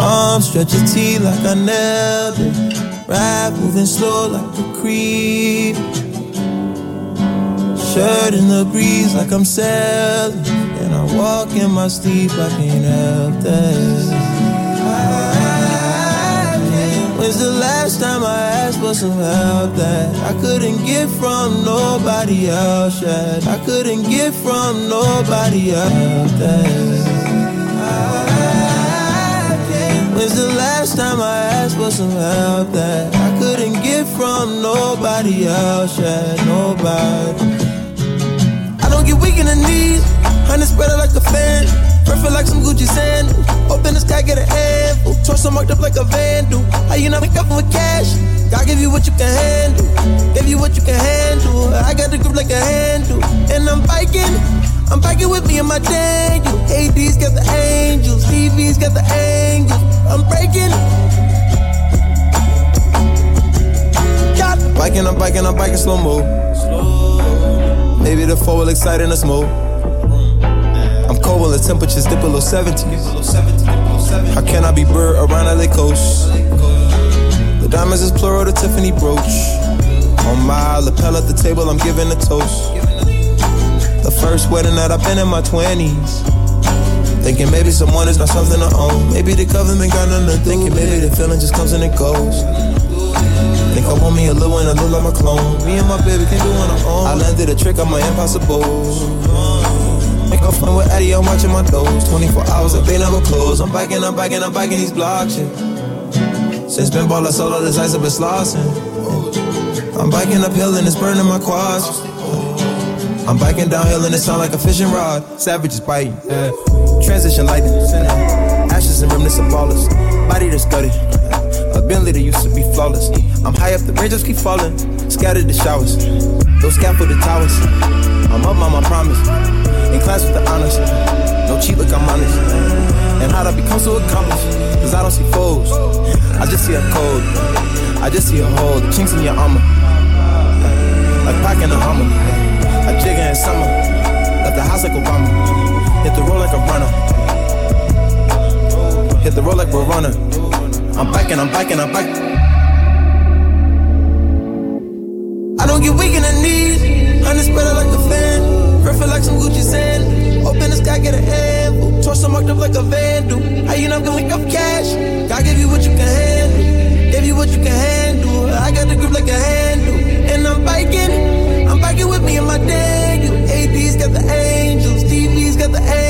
Arms stretch your T like I nailed it. Ride moving slow like a creep. Shirt in the breeze like I'm sailing. And I walk in my sleep, I can't help that. When's the last time I asked for some help that I couldn't get from nobody else yet? I couldn't get from nobody else. When's the last time I asked for some help that I couldn't get from nobody else yet? Nobody. I don't get weak in the knees, honey spread like a fan. Perfect like some Gucci sandals. Open the sky, get a handful. Torso marked up like a vandal. How you not make up with cash? God give you what you can handle. Give you what you can handle. I got the grip like a handle. And I'm biking. I'm biking with me and my Daniel. AD's got the angels. TV's I'm biking, I'm biking slow mo. Maybe the four will excite in the smoke. I'm cold when the temperatures dip below 70. How can I be bird around LA coast? The diamonds is plural, the Tiffany brooch. On my lapel at the table, I'm giving a toast. The first wedding that I've been in my 20s. Thinking maybe someone is not something to own. Maybe the government got nothing to do. Thinking maybe the feeling just comes and it goes. I want me a little one, I look like my clone. Me and my baby can't do on our own. I landed a trick on my impossible. Make a fun with Eddie, I'm watching my toes. 24 hours if they never close. I'm biking, I'm biking, I'm biking these blocks. Since been ball, I solo this ice, I've been slossing. I'm biking uphill and it's burning my quads. I'm biking downhill and it sound like a fishing rod. Savages biting. Transition lightning, ashes and remnants of ballers. Body. A Bentley that used to be flawless. I'm high up, the raindrops keep falling. Scattered the showers. Those scaffolded towers. I'm up, mama, promise. In class with the honors. No cheat, look, I'm honest. And how'd I become so accomplished? Cause I don't see foes. I just see a code. I just see a hole. The chinks in your armor. Like packing a hummer. A jigger in summer. Left the house like Obama. Hit the road like a runner. Hit the road like we're runner. I'm biking, I'm biking, I'm biking. I don't get weak in the knees. Honey spread it like a fan. Perfect like some Gucci sand. Open the sky, get a handful. Torso marked up like a vandal. How you not gonna make up cash? God give you what you can handle. Give you what you can handle. I got the grip like a handle. And I'm biking. I'm biking with me and my Daniel. AD's got the angels. TV's got the breaking.